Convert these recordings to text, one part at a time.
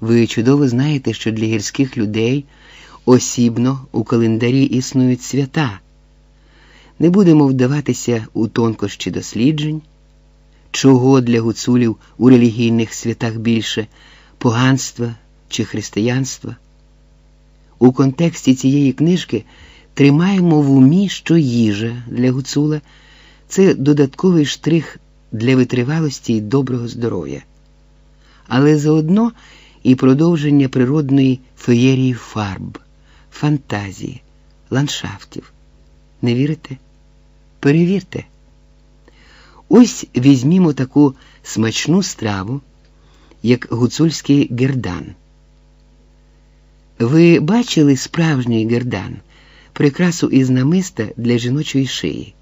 Ви чудово знаєте, що для гірських людей осібно у календарі існують свята. Не будемо вдаватися у тонкощі досліджень, чого для гуцулів у релігійних святах більше поганства чи християнства. У контексті цієї книжки тримаємо в умі, що їжа для гуцула це додатковий штрих для витривалості і доброго здоров'я, але заодно і продовження природної феєрії фарб, фантазії, ландшафтів. Не вірите? Перевірте. Ось візьмімо таку смачну страву, як гуцульський гердан. Ви бачили справжній гердан, прикрасу із намиста для жіночої шиї.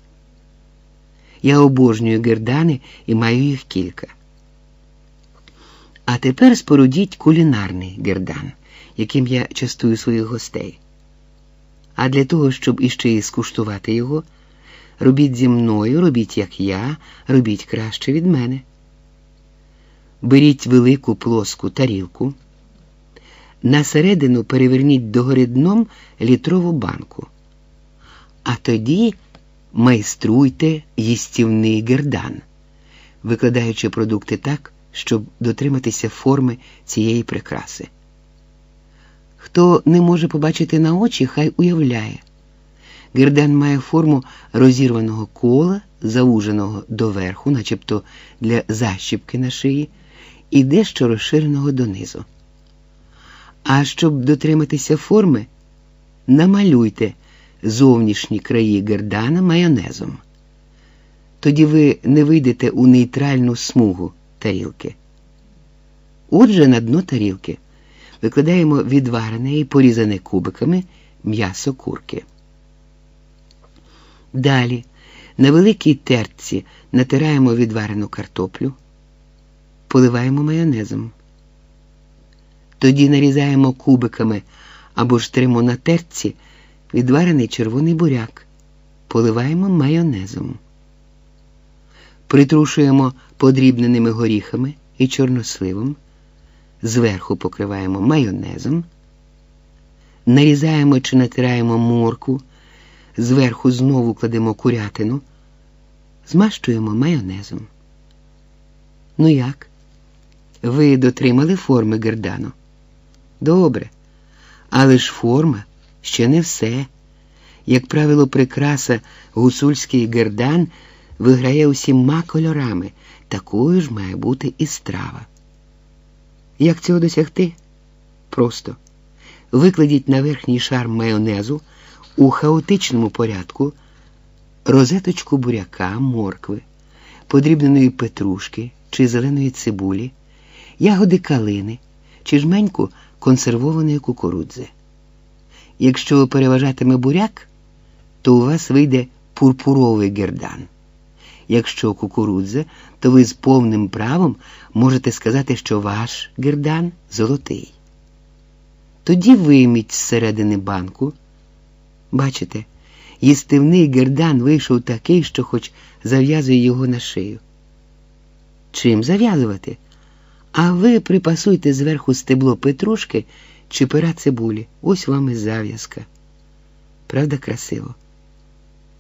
Я обожнюю гердани і маю їх кілька. А тепер спорудіть кулінарний гердан, яким я частую своїх гостей. А для того, щоб іще і скуштувати його, робіть зі мною, робіть, як я, робіть краще від мене. Беріть велику плоску тарілку, на середину переверніть догори дном літрову банку, а тоді майструйте їстівний гердан, викладаючи продукти так, щоб дотриматися форми цієї прикраси. Хто не може побачити на очі, хай уявляє. Гердан має форму розірваного кола, зауженого доверху, начебто для защіпки на шиї, і дещо розширеного донизу. А щоб дотриматися форми, намалюйте зовнішні краї гердана майонезом. Тоді ви не вийдете у нейтральну смугу тарілки. Отже, на дно тарілки викладаємо відварене і порізане кубиками м'ясо курки. Далі на великій терці натираємо відварену картоплю, поливаємо майонезом. Тоді нарізаємо кубиками або ж тримо на терці відварений червоний буряк, поливаємо майонезом. Притрушуємо подрібненими горіхами і чорносливом, зверху покриваємо майонезом, нарізаємо чи натираємо морку, зверху знову кладемо курятину, змащуємо майонезом. Ну як? Ви дотримали форми гердану? Добре, але ж форма ще не все. Як правило, прикраса гусульський гердан виграє усіма кольорами, такою ж має бути і страва. Як цього досягти? Просто викладіть на верхній шар майонезу у хаотичному порядку розеточку буряка, моркви, подрібненої петрушки чи зеленої цибулі, ягоди калини чи жменьку консервованої кукурудзи. Якщо переважатиме буряк, то у вас вийде пурпуровий гердан. Якщо кукурудза, то ви з повним правом можете сказати, що ваш гердан золотий. Тоді вийміть зсередини банку. Бачите, їстивний гердан вийшов такий, що хоч зав'язує його на шию. Чим зав'язувати? А ви припасуйте зверху стебло петрушки чи пера цибулі. Ось вам і зав'язка. Правда, красиво?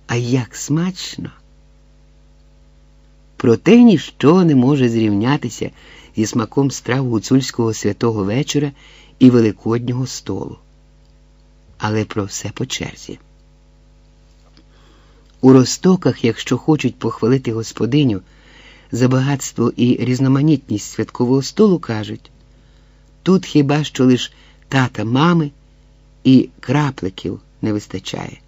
А як смачно! Проте ніщо не може зрівнятися зі смаком страв гуцульського святого вечора і великоднього столу. Але про все по черзі. У ростоках, якщо хочуть похвалити господиню за багатство і різноманітність святкового столу, кажуть тут хіба що лиш тата мами і крапликів не вистачає.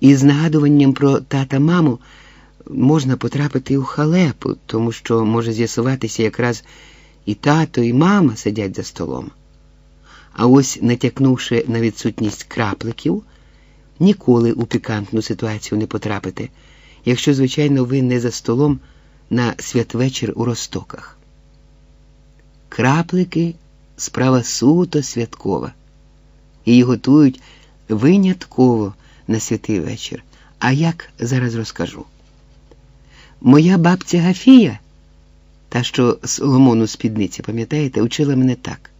І з нагадуванням про тата маму можна потрапити у халепу, тому що може з'ясуватися якраз і тато, і мама сидять за столом. А ось, натякнувши на відсутність крапликів, ніколи у пікантну ситуацію не потрапите, якщо, звичайно, ви не за столом на святвечір у ростоках. Краплики справа суто святкова. Її готують винятково на святий вечір. А як зараз розкажу. Моя бабця Гафія Та, що Соломону спідниці, пам'ятаєте, учила мене так.